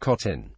Cotton.